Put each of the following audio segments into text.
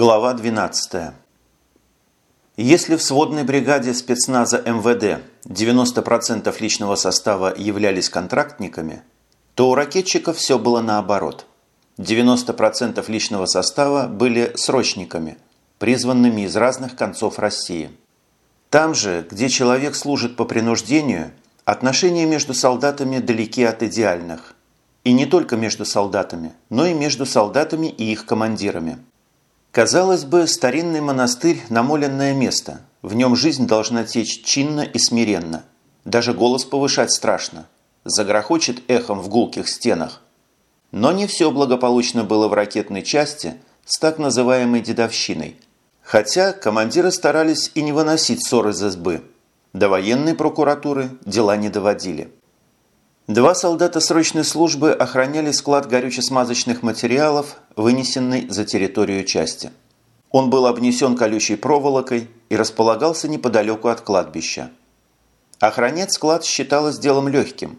Глава 12. Если в сводной бригаде спецназа МВД 90% личного состава являлись контрактниками, то у ракетчиков все было наоборот. 90% личного состава были срочниками, призванными из разных концов России. Там же, где человек служит по принуждению, отношения между солдатами далеки от идеальных. И не только между солдатами, но и между солдатами и их командирами. Казалось бы, старинный монастырь – намоленное место. В нем жизнь должна течь чинно и смиренно. Даже голос повышать страшно. Загрохочет эхом в гулких стенах. Но не все благополучно было в ракетной части с так называемой дедовщиной. Хотя командиры старались и не выносить ссор из избы. До военной прокуратуры дела не доводили. Два солдата срочной службы охраняли склад горюче-смазочных материалов, вынесенный за территорию части. Он был обнесен колючей проволокой и располагался неподалеку от кладбища. Охранять склад считалось делом легким,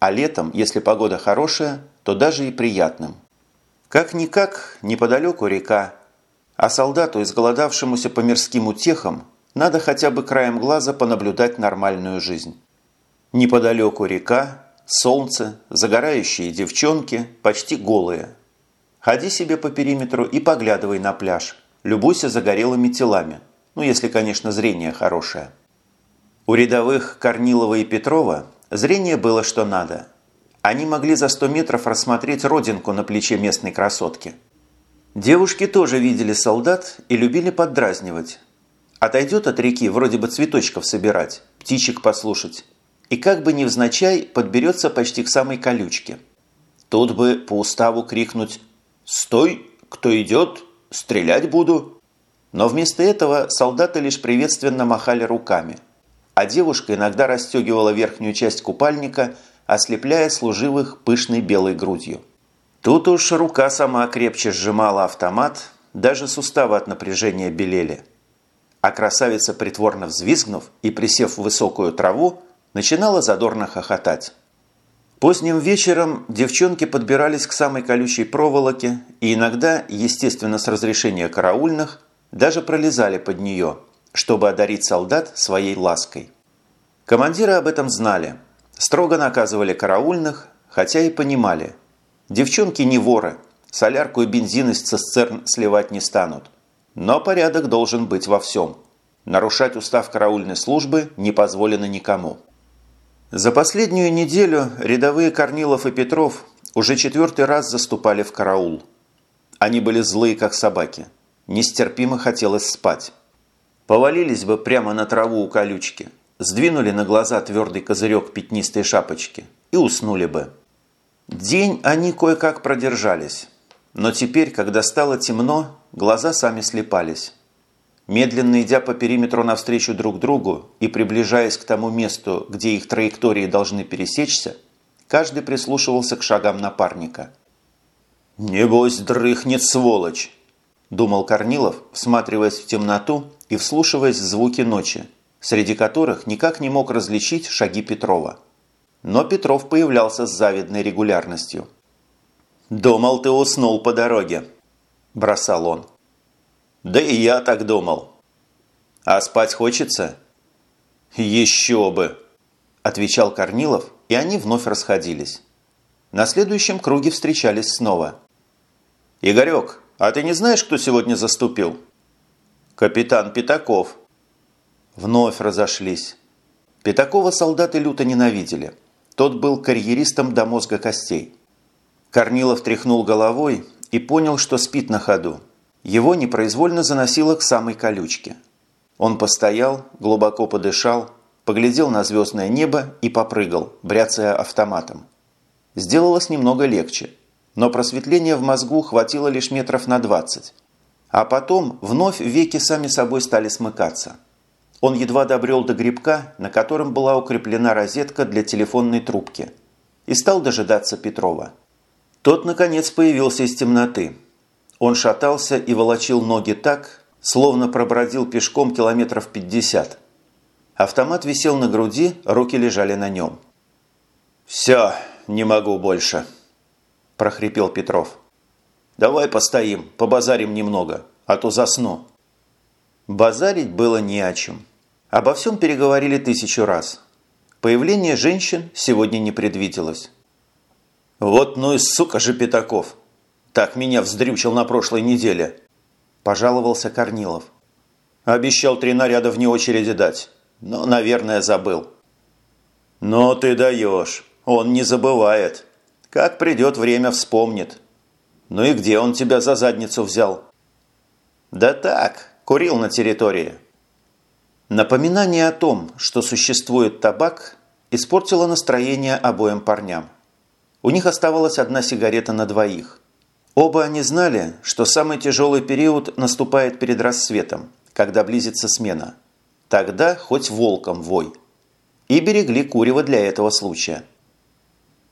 а летом, если погода хорошая, то даже и приятным. Как-никак, неподалеку река, а солдату, изголодавшемуся по мирским утехам, надо хотя бы краем глаза понаблюдать нормальную жизнь. Неподалеку река, солнце, загорающие девчонки, почти голые. Ходи себе по периметру и поглядывай на пляж. Любуйся загорелыми телами. Ну, если, конечно, зрение хорошее. У рядовых Корнилова и Петрова зрение было что надо. Они могли за 100 метров рассмотреть родинку на плече местной красотки. Девушки тоже видели солдат и любили поддразнивать. Отойдет от реки вроде бы цветочков собирать, птичек послушать и как бы невзначай подберется почти к самой колючке. Тут бы по уставу крикнуть «Стой! Кто идет? Стрелять буду!» Но вместо этого солдаты лишь приветственно махали руками, а девушка иногда расстегивала верхнюю часть купальника, ослепляя служивых пышной белой грудью. Тут уж рука сама крепче сжимала автомат, даже суставы от напряжения белели. А красавица, притворно взвизгнув и присев в высокую траву, начинала задорно хохотать. Поздним вечером девчонки подбирались к самой колючей проволоке и иногда, естественно с разрешения караульных, даже пролезали под нее, чтобы одарить солдат своей лаской. Командиры об этом знали, строго наказывали караульных, хотя и понимали. Девчонки не воры, солярку и бензин из цистерн сливать не станут. Но порядок должен быть во всем. Нарушать устав караульной службы не позволено никому. За последнюю неделю рядовые Корнилов и Петров уже четвертый раз заступали в караул. Они были злые, как собаки. Нестерпимо хотелось спать. Повалились бы прямо на траву у колючки, сдвинули на глаза твердый козырек пятнистой шапочки и уснули бы. День они кое-как продержались, но теперь, когда стало темно, глаза сами слепались. Медленно идя по периметру навстречу друг другу и приближаясь к тому месту, где их траектории должны пересечься, каждый прислушивался к шагам напарника. «Небось, дрыхнет сволочь!» – думал Корнилов, всматриваясь в темноту и вслушиваясь в звуки ночи, среди которых никак не мог различить шаги Петрова. Но Петров появлялся с завидной регулярностью. «Думал, ты уснул по дороге», – бросал он. Да и я так думал. А спать хочется? Еще бы, отвечал Корнилов, и они вновь расходились. На следующем круге встречались снова. «Игорек, а ты не знаешь, кто сегодня заступил?» «Капитан Пятаков». Вновь разошлись. Пятакова солдаты люто ненавидели. Тот был карьеристом до мозга костей. Корнилов тряхнул головой и понял, что спит на ходу. Его непроизвольно заносило к самой колючке. Он постоял, глубоко подышал, поглядел на звездное небо и попрыгал, бряцая автоматом. Сделалось немного легче, но просветления в мозгу хватило лишь метров на 20. А потом вновь веки сами собой стали смыкаться. Он едва добрел до грибка, на котором была укреплена розетка для телефонной трубки, и стал дожидаться Петрова. Тот, наконец, появился из темноты – он шатался и волочил ноги так, словно пробродил пешком километров 50. Автомат висел на груди, руки лежали на нем. «Все, не могу больше», – прохрипел Петров. «Давай постоим, побазарим немного, а то засну». Базарить было не о чем. Обо всем переговорили тысячу раз. Появление женщин сегодня не предвиделось. «Вот ну и сука же Пятаков! Так меня вздрючил на прошлой неделе!» – пожаловался Корнилов. «Обещал три наряда вне очереди дать, но, наверное, забыл». «Но ты даешь, он не забывает. Как придет время, вспомнит. Ну и где он тебя за задницу взял?» «Да так, курил на территории». Напоминание о том, что существует табак, испортило настроение обоим парням. У них оставалась одна сигарета на двоих. Оба они знали, что самый тяжелый период наступает перед рассветом, когда близится смена. Тогда хоть волком вой. И берегли курево для этого случая.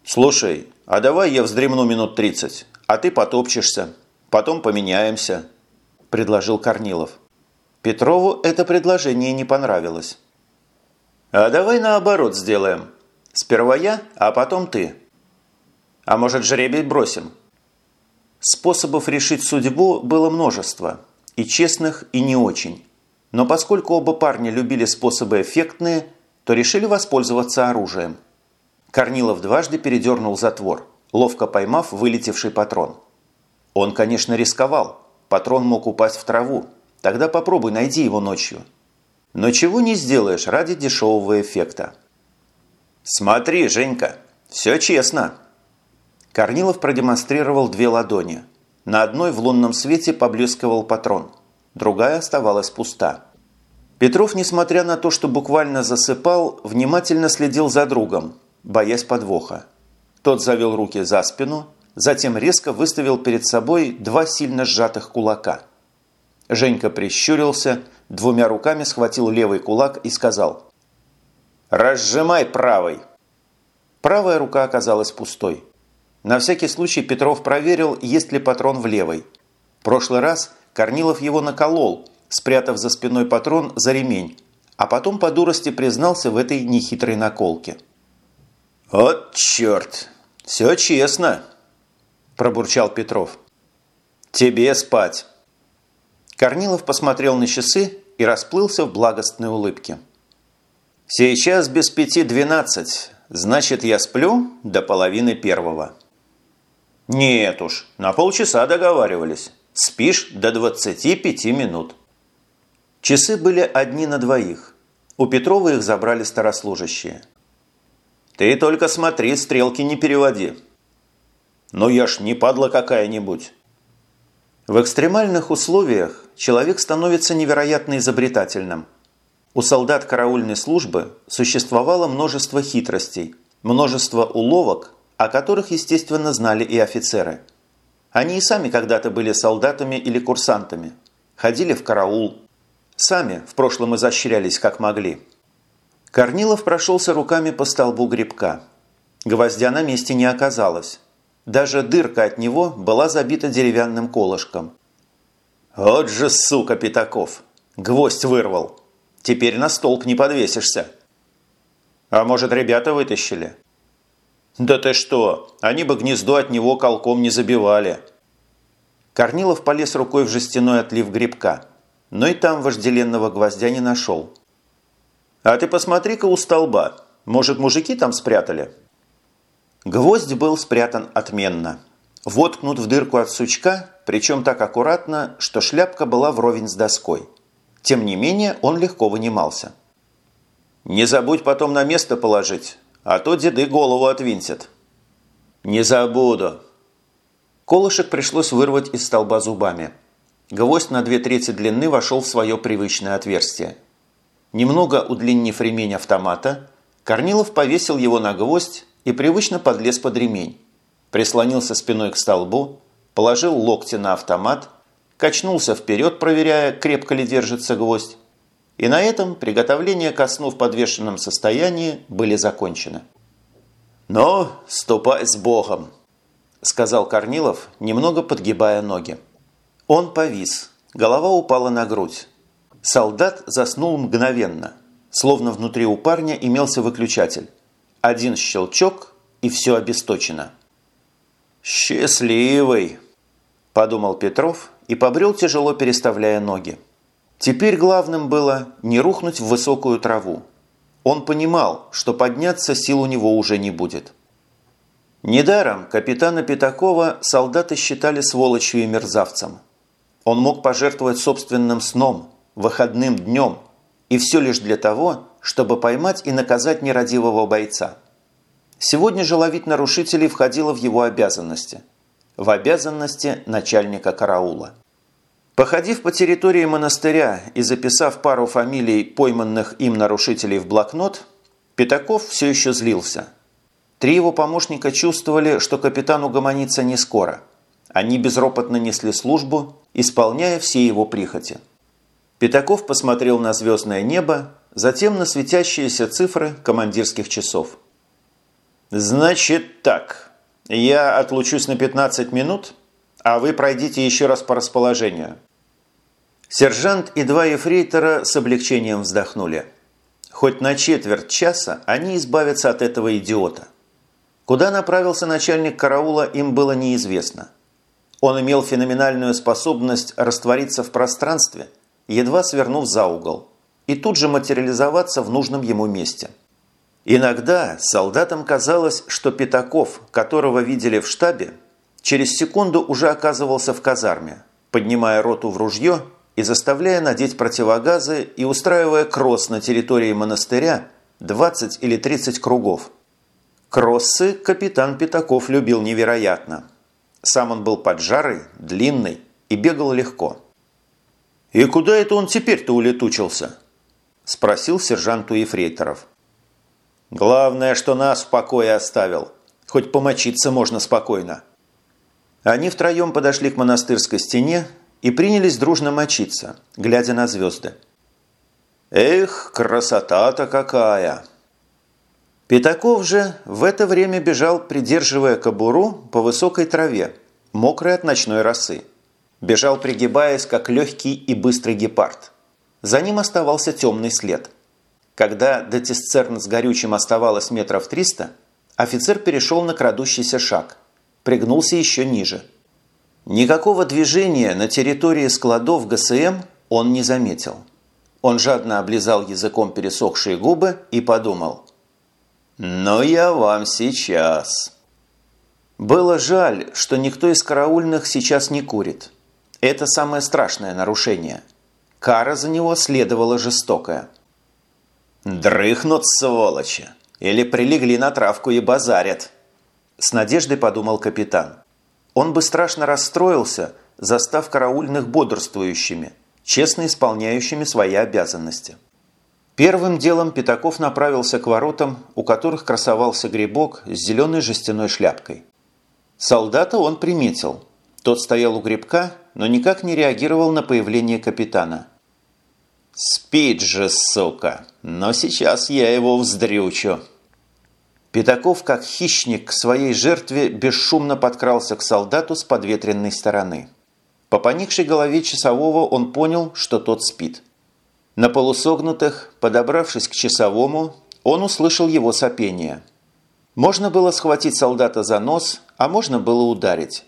«Слушай, а давай я вздремну минут 30, а ты потопчешься. Потом поменяемся», – предложил Корнилов. Петрову это предложение не понравилось. «А давай наоборот сделаем. Сперва я, а потом ты», а может, жребий бросим? Способов решить судьбу было множество, и честных, и не очень. Но поскольку оба парня любили способы эффектные, то решили воспользоваться оружием. Корнилов дважды передернул затвор, ловко поймав вылетевший патрон. Он, конечно, рисковал. Патрон мог упасть в траву. Тогда попробуй найди его ночью. Но чего не сделаешь ради дешевого эффекта. «Смотри, Женька, все честно!» Корнилов продемонстрировал две ладони. На одной в лунном свете поблескивал патрон, другая оставалась пуста. Петров, несмотря на то, что буквально засыпал, внимательно следил за другом, боясь подвоха. Тот завел руки за спину, затем резко выставил перед собой два сильно сжатых кулака. Женька прищурился, двумя руками схватил левый кулак и сказал «Разжимай правой!» Правая рука оказалась пустой. На всякий случай Петров проверил, есть ли патрон в левой. Прошлый раз Корнилов его наколол, спрятав за спиной патрон за ремень, а потом по дурости признался в этой нехитрой наколке. «Вот черт! Все честно!» – пробурчал Петров. «Тебе спать!» Корнилов посмотрел на часы и расплылся в благостной улыбке. «Сейчас без пяти двенадцать, значит, я сплю до половины первого». «Нет уж, на полчаса договаривались. Спишь до 25 минут». Часы были одни на двоих. У Петрова их забрали старослужащие. «Ты только смотри, стрелки не переводи». «Ну я ж не падла какая-нибудь». В экстремальных условиях человек становится невероятно изобретательным. У солдат караульной службы существовало множество хитростей, множество уловок, о которых, естественно, знали и офицеры. Они и сами когда-то были солдатами или курсантами, ходили в караул, сами в прошлом изощрялись как могли. Корнилов прошелся руками по столбу грибка. Гвоздя на месте не оказалось. Даже дырка от него была забита деревянным колышком. «Вот же сука, Пятаков! Гвоздь вырвал! Теперь на столб не подвесишься!» «А может, ребята вытащили?» «Да ты что! Они бы гнездо от него колком не забивали!» Корнилов полез рукой в жестяной отлив грибка, но и там вожделенного гвоздя не нашел. «А ты посмотри-ка у столба. Может, мужики там спрятали?» Гвоздь был спрятан отменно. Воткнут в дырку от сучка, причем так аккуратно, что шляпка была вровень с доской. Тем не менее, он легко вынимался. «Не забудь потом на место положить, а то деды голову отвинтят». «Не забуду». Колышек пришлось вырвать из столба зубами. Гвоздь на две трети длины вошел в свое привычное отверстие. Немного удлинив ремень автомата, Корнилов повесил его на гвоздь и привычно подлез под ремень. Прислонился спиной к столбу, положил локти на автомат, качнулся вперед, проверяя, крепко ли держится гвоздь, и на этом приготовления ко сну в подвешенном состоянии были закончены. «Ну, ступай с Богом!» – сказал Корнилов, немного подгибая ноги. Он повис, голова упала на грудь. Солдат заснул мгновенно, словно внутри у парня имелся выключатель. Один щелчок – и все обесточено. «Счастливый!» подумал Петров и побрел, тяжело переставляя ноги. Теперь главным было не рухнуть в высокую траву. Он понимал, что подняться сил у него уже не будет. Недаром капитана Пятакова солдаты считали сволочью и мерзавцем. Он мог пожертвовать собственным сном, выходным днем, и все лишь для того, чтобы поймать и наказать нерадивого бойца. Сегодня же ловить нарушителей входило в его обязанности. В обязанности начальника караула. Походив по территории монастыря и записав пару фамилий пойманных им нарушителей в блокнот, Пятаков все еще злился. Три его помощника чувствовали, что капитан угомонится не скоро. Они безропотно несли службу, исполняя все его прихоти. Пятаков посмотрел на звездное небо, затем на светящиеся цифры командирских часов. «Значит так, я отлучусь на 15 минут, а вы пройдите еще раз по расположению». Сержант и два ефрейтора с облегчением вздохнули. Хоть на четверть часа они избавятся от этого идиота. Куда направился начальник караула, им было неизвестно. Он имел феноменальную способность раствориться в пространстве, едва свернув за угол, и тут же материализоваться в нужном ему месте. Иногда солдатам казалось, что Пятаков, которого видели в штабе, через секунду уже оказывался в казарме, поднимая роту в ружье и заставляя надеть противогазы и устраивая кросс на территории монастыря 20 или 30 кругов. Кроссы капитан Пятаков любил невероятно. Сам он был поджарый, длинный и бегал легко. «И куда это он теперь-то улетучился?» – спросил сержант у ефрейторов. «Главное, что нас в покое оставил. Хоть помочиться можно спокойно». Они втроем подошли к монастырской стене и принялись дружно мочиться, глядя на звезды. «Эх, красота-то какая!» Пятаков же в это время бежал, придерживая кобуру по высокой траве, мокрой от ночной росы. Бежал, пригибаясь, как легкий и быстрый гепард. За ним оставался темный след. Когда до цистерн с горючим оставалось метров триста, офицер перешел на крадущийся шаг, пригнулся еще ниже – Никакого движения на территории складов ГСМ он не заметил. Он жадно облизал языком пересохшие губы и подумал. «Но я вам сейчас». Было жаль, что никто из караульных сейчас не курит. Это самое страшное нарушение. Кара за него следовала жестокая. «Дрыхнут, сволочи! Или прилегли на травку и базарят!» С надеждой подумал капитан. Он бы страшно расстроился, застав караульных бодрствующими, честно исполняющими свои обязанности. Первым делом Пятаков направился к воротам, у которых красовался грибок с зеленой жестяной шляпкой. Солдата он приметил. Тот стоял у грибка, но никак не реагировал на появление капитана. «Спит же, сука! Но сейчас я его вздрючу!» Пятаков, как хищник к своей жертве, бесшумно подкрался к солдату с подветренной стороны. По поникшей голове часового он понял, что тот спит. На полусогнутых, подобравшись к часовому, он услышал его сопение. Можно было схватить солдата за нос, а можно было ударить.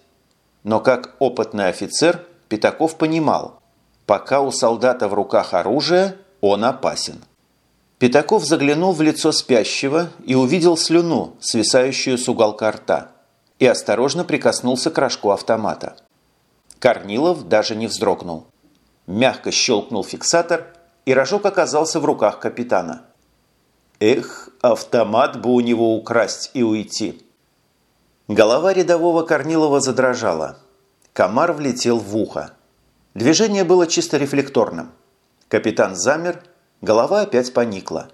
Но как опытный офицер, Пятаков понимал, пока у солдата в руках оружие, он опасен. Пятаков заглянул в лицо спящего и увидел слюну, свисающую с уголка рта, и осторожно прикоснулся к рожку автомата. Корнилов даже не вздрогнул. Мягко щелкнул фиксатор, и рожок оказался в руках капитана. Эх, автомат бы у него украсть и уйти. Голова рядового Корнилова задрожала. Комар влетел в ухо. Движение было чисто рефлекторным. Капитан замер Голова опять поникла.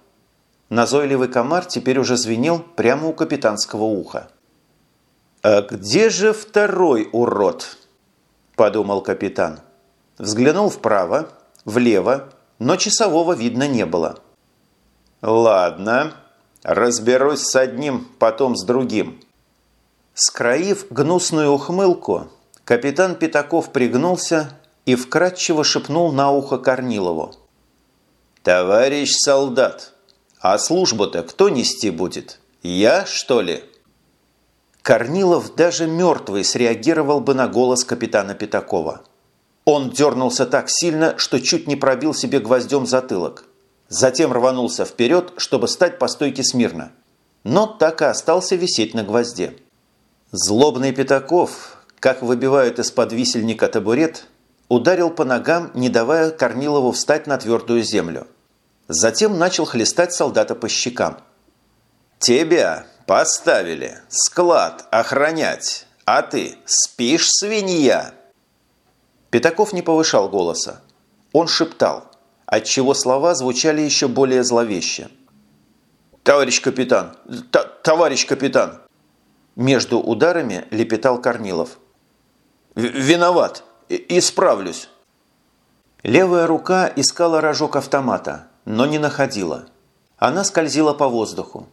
Назойливый комар теперь уже звенел прямо у капитанского уха. «А где же второй урод?» – подумал капитан. Взглянул вправо, влево, но часового видно не было. «Ладно, разберусь с одним, потом с другим». Скроив гнусную ухмылку, капитан Пятаков пригнулся и вкратчиво шепнул на ухо Корнилову. «Товарищ солдат, а службу-то кто нести будет? Я, что ли?» Корнилов даже мертвый среагировал бы на голос капитана Пятакова. Он дернулся так сильно, что чуть не пробил себе гвоздем затылок. Затем рванулся вперед, чтобы стать по стойке смирно. Но так и остался висеть на гвозде. Злобный Пятаков, как выбивают из-под висельника табурет, ударил по ногам, не давая Корнилову встать на твердую землю. Затем начал хлестать солдата по щекам. «Тебя поставили склад охранять, а ты спишь, свинья?» Пятаков не повышал голоса. Он шептал, отчего слова звучали еще более зловеще. «Товарищ капитан! Товарищ капитан!» Между ударами лепетал Корнилов. «Виноват! Исправлюсь!» Левая рука искала рожок автомата, но не находила. Она скользила по воздуху.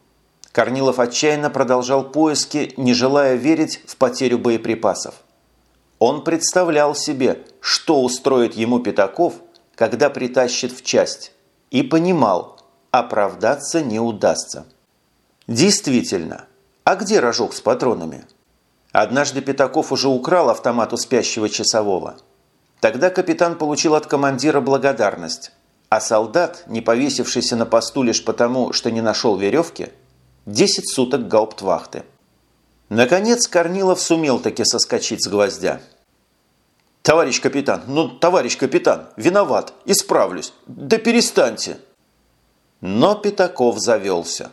Корнилов отчаянно продолжал поиски, не желая верить в потерю боеприпасов. Он представлял себе, что устроит ему Пятаков, когда притащит в часть, и понимал, оправдаться не удастся. Действительно, а где рожок с патронами? Однажды Пятаков уже украл автомат у спящего часового. Тогда капитан получил от командира благодарность, а солдат, не повесившийся на посту лишь потому, что не нашел веревки, 10 суток гауптвахты. Наконец Корнилов сумел таки соскочить с гвоздя. «Товарищ капитан, ну, товарищ капитан, виноват, исправлюсь, да перестаньте!» Но Пятаков завелся.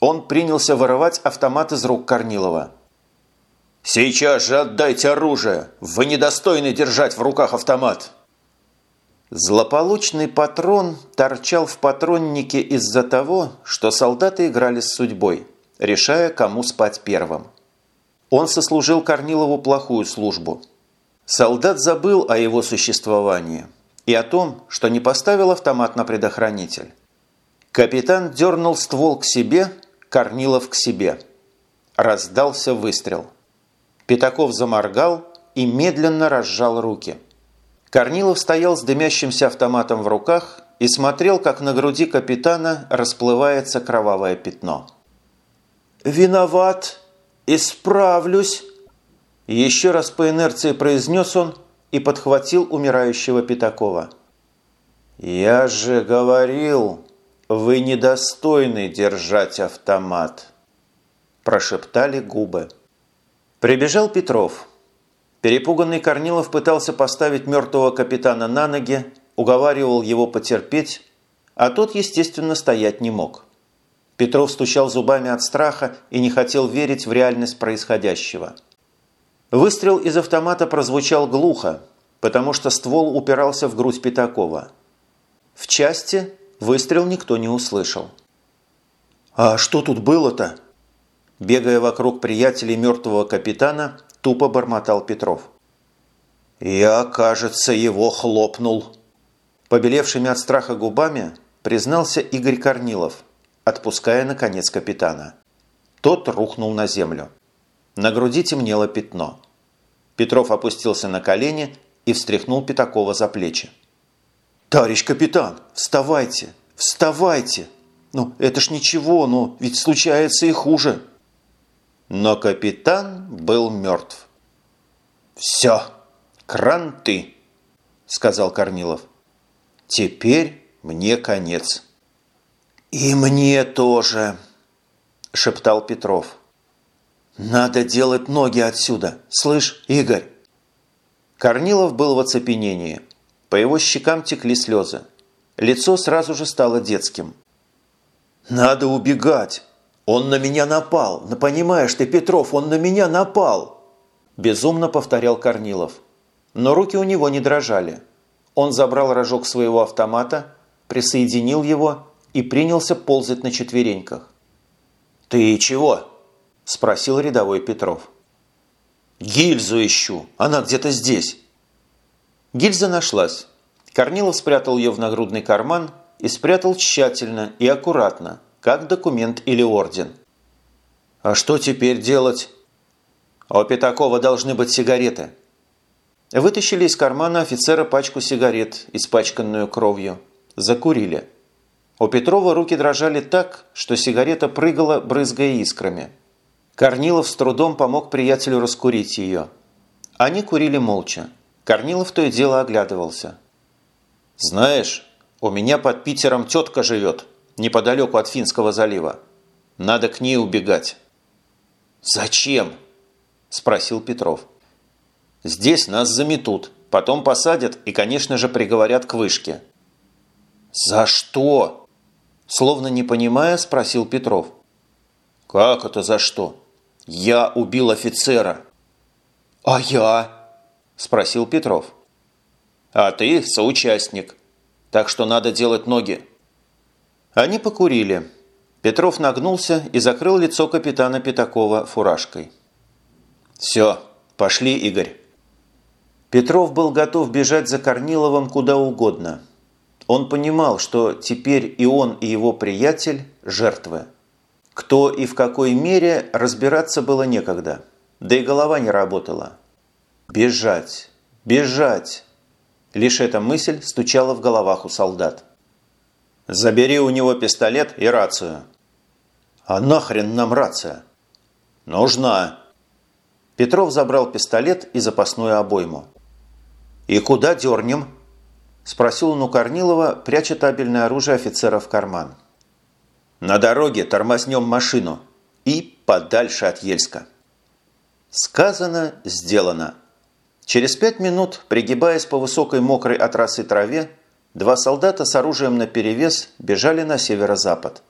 Он принялся вырывать автомат из рук Корнилова. «Сейчас же отдайте оружие! Вы недостойны держать в руках автомат!» Злополучный патрон торчал в патроннике из-за того, что солдаты играли с судьбой, решая, кому спать первым. Он сослужил Корнилову плохую службу. Солдат забыл о его существовании и о том, что не поставил автомат на предохранитель. Капитан дернул ствол к себе, Корнилов к себе. Раздался выстрел. Пятаков заморгал и медленно разжал руки. Корнилов стоял с дымящимся автоматом в руках и смотрел, как на груди капитана расплывается кровавое пятно. «Виноват!» «Исправлюсь!» Еще раз по инерции произнес он и подхватил умирающего Пятакова. «Я же говорил, вы недостойны держать автомат!» Прошептали губы. Прибежал Петров. Перепуганный Корнилов пытался поставить мертвого капитана на ноги, уговаривал его потерпеть, а тот, естественно, стоять не мог. Петров стучал зубами от страха и не хотел верить в реальность происходящего. Выстрел из автомата прозвучал глухо, потому что ствол упирался в грудь Пятакова. В части выстрел никто не услышал. «А что тут было-то?» Бегая вокруг приятелей мертвого капитана, тупо бормотал Петров. «Я, кажется, его хлопнул». Побелевшими от страха губами признался Игорь Корнилов – отпуская, наконец, капитана. Тот рухнул на землю. На груди темнело пятно. Петров опустился на колени и встряхнул Пятакова за плечи. «Товарищ капитан, вставайте! Вставайте! Ну, это ж ничего, но ведь случается и хуже!» Но капитан был мертв. «Все, кранты!» – сказал Корнилов. «Теперь мне конец». «И мне тоже», – шептал Петров. «Надо делать ноги отсюда. Слышь, Игорь?» Корнилов был в оцепенении. По его щекам текли слезы. Лицо сразу же стало детским. «Надо убегать! Он на меня напал! Ну, понимаешь ты, Петров, он на меня напал!» Безумно повторял Корнилов. Но руки у него не дрожали. Он забрал рожок своего автомата, присоединил его и принялся ползать на четвереньках. «Ты чего?» – спросил рядовой Петров. «Гильзу ищу, она где-то здесь». Гильза нашлась. Корнилов спрятал ее в нагрудный карман и спрятал тщательно и аккуратно, как документ или орден. «А что теперь делать?» «У Пятакова должны быть сигареты». Вытащили из кармана офицера пачку сигарет, испачканную кровью. Закурили. У Петрова руки дрожали так, что сигарета прыгала, брызгая искрами. Корнилов с трудом помог приятелю раскурить ее. Они курили молча. Корнилов то и дело оглядывался. «Знаешь, у меня под Питером тетка живет, неподалеку от Финского залива. Надо к ней убегать». «Зачем?» – спросил Петров. «Здесь нас заметут, потом посадят и, конечно же, приговорят к вышке». «За что?» – словно не понимая, спросил Петров. «Как это за что? Я убил офицера». «А я?» – спросил Петров. «А ты соучастник, так что надо делать ноги». Они покурили. Петров нагнулся и закрыл лицо капитана Пятакова фуражкой. «Все, пошли, Игорь». Петров был готов бежать за Корниловым куда угодно. Он понимал, что теперь и он, и его приятель – жертвы. Кто и в какой мере разбираться было некогда, да и голова не работала. Бежать, бежать. Лишь эта мысль стучала в головах у солдат. «Забери у него пистолет и рацию». «А нахрен нам рация?» «Нужна». Петров забрал пистолет и запасную обойму. «И куда дернем?» – спросил он у Корнилова, пряча табельное оружие офицера в карман. «На дороге тормознем машину и подальше от Ельска». Сказано, сделано. Через пять минут, пригибаясь по высокой мокрой от росы траве, два солдата с оружием наперевес бежали на северо-запад.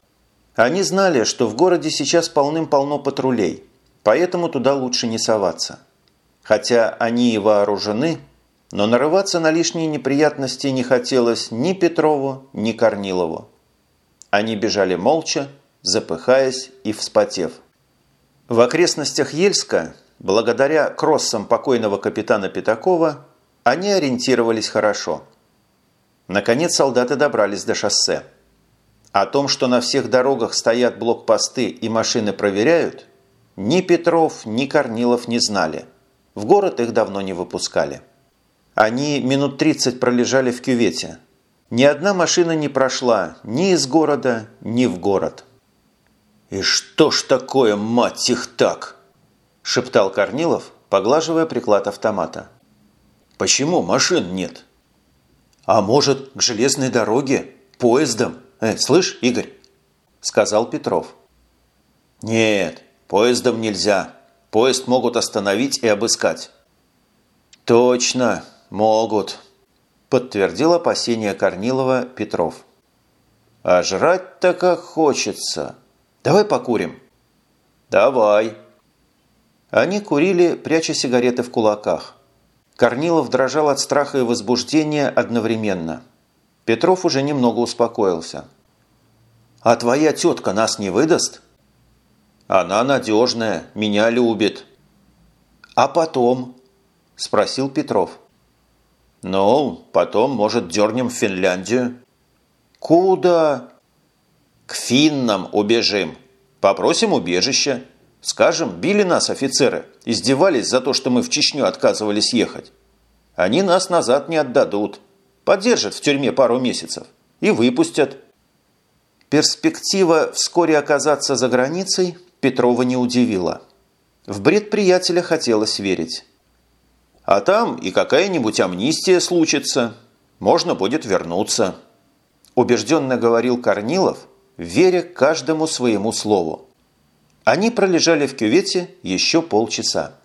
Они знали, что в городе сейчас полным-полно патрулей – поэтому туда лучше не соваться. Хотя они и вооружены, но нарываться на лишние неприятности не хотелось ни Петрову, ни Корнилову. Они бежали молча, запыхаясь и вспотев. В окрестностях Ельска, благодаря кроссам покойного капитана Пятакова, они ориентировались хорошо. Наконец солдаты добрались до шоссе. О том, что на всех дорогах стоят блокпосты и машины проверяют, ни Петров, ни Корнилов не знали. В город их давно не выпускали. Они минут 30 пролежали в кювете. Ни одна машина не прошла ни из города, ни в город. «И что ж такое, мать их так?» – шептал Корнилов, поглаживая приклад автомата. «Почему машин нет?» «А может, к железной дороге? Поездом? Э, слышь, Игорь?» – сказал Петров. «Нет, Поездом нельзя. Поезд могут остановить и обыскать. Точно, могут, подтвердил опасение Корнилова Петров. А жрать-то как хочется. Давай покурим. Давай. Они курили, пряча сигареты в кулаках. Корнилов дрожал от страха и возбуждения одновременно. Петров уже немного успокоился. «А твоя тетка нас не выдаст?» Она надежная, меня любит». «А потом?» – спросил Петров. «Ну, потом, может, дернем в Финляндию». «Куда?» «К финнам убежим. Попросим убежище. Скажем, били нас офицеры, издевались за то, что мы в Чечню отказывались ехать. Они нас назад не отдадут. Подержат в тюрьме пару месяцев и выпустят». Перспектива вскоре оказаться за границей Петрова не удивила. В бред приятеля хотелось верить. А там и какая-нибудь амнистия случится. Можно будет вернуться. Убежденно говорил Корнилов, веря каждому своему слову. Они пролежали в кювете еще полчаса.